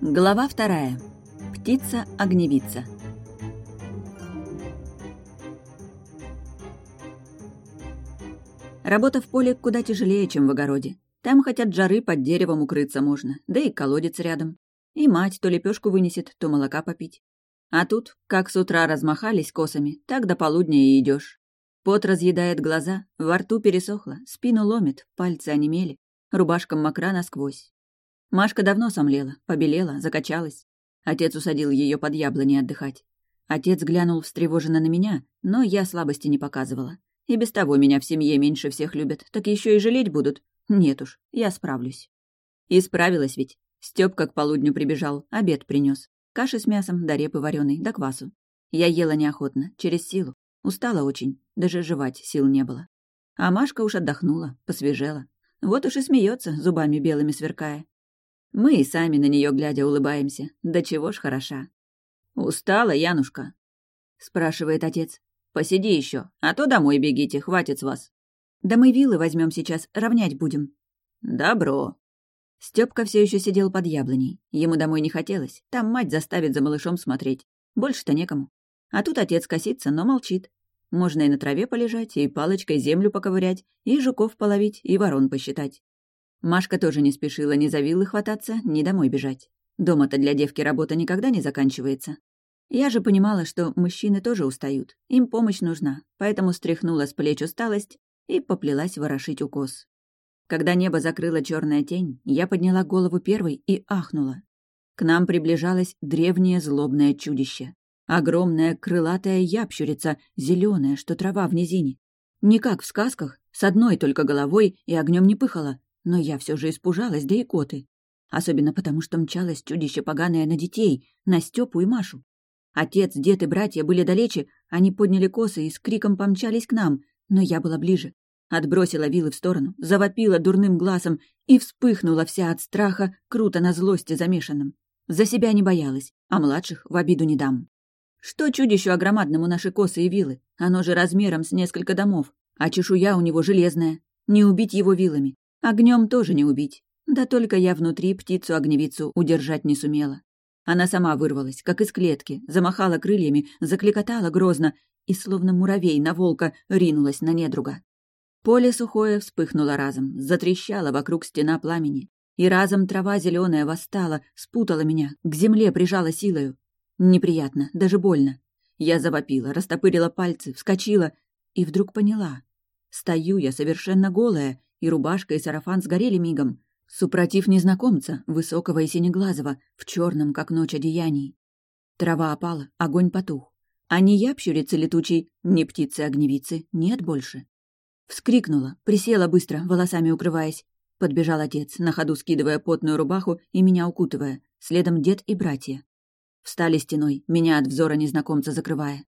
Глава вторая. Птица-огневица. Работа в поле куда тяжелее, чем в огороде. Там хоть от жары под деревом укрыться можно, да и колодец рядом. И мать то лепешку вынесет, то молока попить. А тут, как с утра размахались косами, так до полудня и идешь. Пот разъедает глаза, во рту пересохло, спину ломит, пальцы онемели, рубашка мокра насквозь. Машка давно сомлела, побелела, закачалась. Отец усадил ее под яблони отдыхать. Отец глянул встревоженно на меня, но я слабости не показывала. И без того меня в семье меньше всех любят, так еще и жалеть будут. Нет уж, я справлюсь. И справилась ведь. Стёпка к полудню прибежал, обед принес. Каши с мясом, да репы вареной, да квасу. Я ела неохотно, через силу. Устала очень, даже жевать сил не было. А Машка уж отдохнула, посвежела. Вот уж и смеется, зубами белыми сверкая. Мы и сами на нее глядя улыбаемся. Да чего ж хороша. «Устала, Янушка?» — спрашивает отец. «Посиди еще, а то домой бегите, хватит с вас». «Да мы вилы возьмем сейчас, равнять будем». «Добро». Степка все еще сидел под яблоней. Ему домой не хотелось. Там мать заставит за малышом смотреть. Больше-то некому. А тут отец косится, но молчит. Можно и на траве полежать, и палочкой землю поковырять, и жуков половить, и ворон посчитать. Машка тоже не спешила ни за вилы хвататься, ни домой бежать. Дома-то для девки работа никогда не заканчивается. Я же понимала, что мужчины тоже устают, им помощь нужна, поэтому стряхнула с плеч усталость и поплелась ворошить укос. Когда небо закрыла черная тень, я подняла голову первой и ахнула. К нам приближалось древнее злобное чудище. Огромная крылатая ящерица, зеленая, что трава в низине. Не как в сказках, с одной только головой и огнем не пыхала, но я все же испужалась, да и коты. Особенно потому, что мчалось чудище поганое на детей, на Степу и Машу. Отец, дед и братья были далече, они подняли косы и с криком помчались к нам, но я была ближе. Отбросила вилы в сторону, завопила дурным глазом и вспыхнула вся от страха, круто на злости замешанным. За себя не боялась, а младших в обиду не дам. Что чудищу огромадному наши косы и вилы? Оно же размером с несколько домов, а чешуя у него железная. Не убить его вилами. Огнем тоже не убить. Да только я внутри птицу-огневицу удержать не сумела. Она сама вырвалась, как из клетки, замахала крыльями, закликотала грозно и, словно муравей на волка, ринулась на недруга. Поле сухое вспыхнуло разом, затрещало вокруг стена пламени. И разом трава зеленая восстала, спутала меня, к земле прижала силою. Неприятно, даже больно. Я завопила, растопырила пальцы, вскочила и вдруг поняла. Стою я совершенно голая, и рубашка, и сарафан сгорели мигом. Супротив незнакомца, высокого и синеглазого, в черном, как ночь, одеянии. Трава опала, огонь потух. А ни япщурицы летучей, ни птицы-огневицы нет больше. Вскрикнула, присела быстро, волосами укрываясь. Подбежал отец, на ходу скидывая потную рубаху и меня укутывая, следом дед и братья. Встали стеной, меня от взора незнакомца закрывая.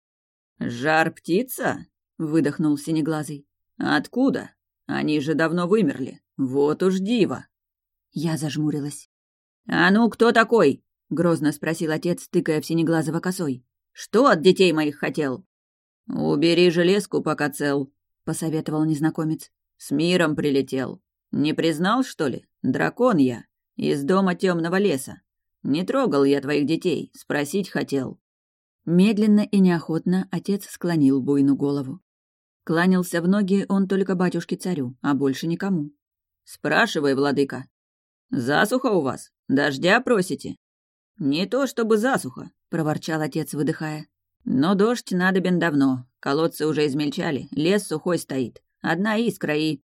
«Жар птица?» — выдохнул синеглазый. «Откуда?» Они же давно вымерли. Вот уж диво. Я зажмурилась. «А ну, кто такой?» — грозно спросил отец, тыкая в синеглазого косой. «Что от детей моих хотел?» «Убери железку, пока цел», — посоветовал незнакомец. «С миром прилетел. Не признал, что ли? Дракон я. Из дома темного леса. Не трогал я твоих детей, спросить хотел». Медленно и неохотно отец склонил буйну голову. Кланялся в ноги он только батюшке-царю, а больше никому. «Спрашивай, владыка. Засуха у вас? Дождя просите?» «Не то чтобы засуха», — проворчал отец, выдыхая. «Но дождь надобен давно. Колодцы уже измельчали, лес сухой стоит. Одна искра и...»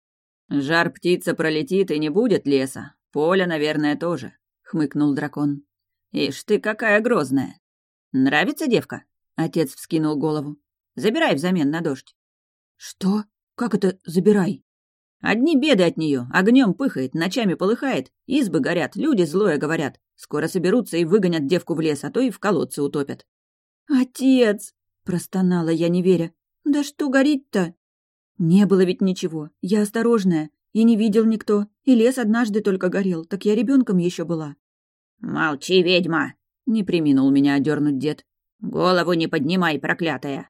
«Жар птица пролетит, и не будет леса. Поля, наверное, тоже», — хмыкнул дракон. «Ишь ты, какая грозная!» «Нравится девка?» — отец вскинул голову. «Забирай взамен на дождь». «Что? Как это забирай?» «Одни беды от нее. Огнем пыхает, ночами полыхает, избы горят, люди злое говорят. Скоро соберутся и выгонят девку в лес, а то и в колодце утопят». «Отец!» — простонала я, не веря. «Да что горит-то?» «Не было ведь ничего. Я осторожная. И не видел никто. И лес однажды только горел. Так я ребенком еще была». «Молчи, ведьма!» — не приминул меня одернуть дед. «Голову не поднимай, проклятая!»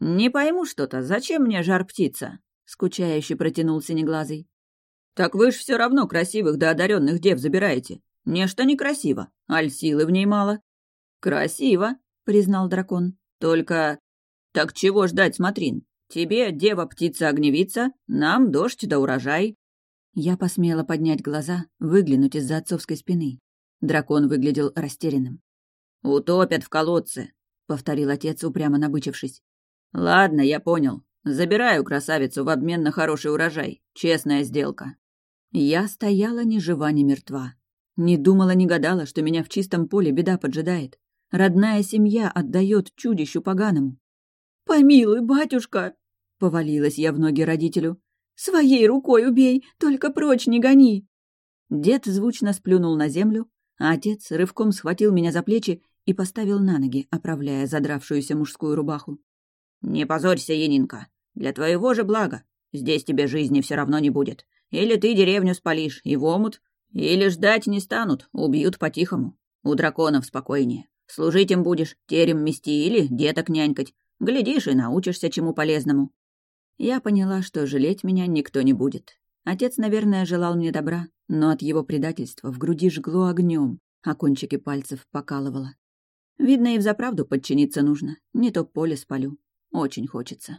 «Не пойму что-то, зачем мне жар птица?» — скучающе протянул синеглазый. «Так вы ж все равно красивых да одаренных дев забираете. Нечто некрасиво, аль силы в ней мало». «Красиво», — признал дракон. «Только...» «Так чего ждать, смотрин? Тебе, дева-птица-огневица, нам дождь да урожай». Я посмела поднять глаза, выглянуть из-за отцовской спины. Дракон выглядел растерянным. «Утопят в колодце», — повторил отец, упрямо набычившись. «Ладно, я понял. Забираю красавицу в обмен на хороший урожай. Честная сделка». Я стояла ни жива, ни мертва. Не думала, не гадала, что меня в чистом поле беда поджидает. Родная семья отдает чудищу поганому. «Помилуй, батюшка!» — повалилась я в ноги родителю. «Своей рукой убей, только прочь не гони!» Дед звучно сплюнул на землю, а отец рывком схватил меня за плечи и поставил на ноги, оправляя задравшуюся мужскую рубаху. «Не позорься, Янинка. Для твоего же блага. Здесь тебе жизни все равно не будет. Или ты деревню спалишь и в омут, или ждать не станут, убьют по-тихому. У драконов спокойнее. Служить им будешь, терем мести или деток нянькать. Глядишь и научишься чему полезному. Я поняла, что жалеть меня никто не будет. Отец, наверное, желал мне добра, но от его предательства в груди жгло огнем, а кончики пальцев покалывало. Видно, и взаправду подчиниться нужно. Не то поле спалю. Очень хочется.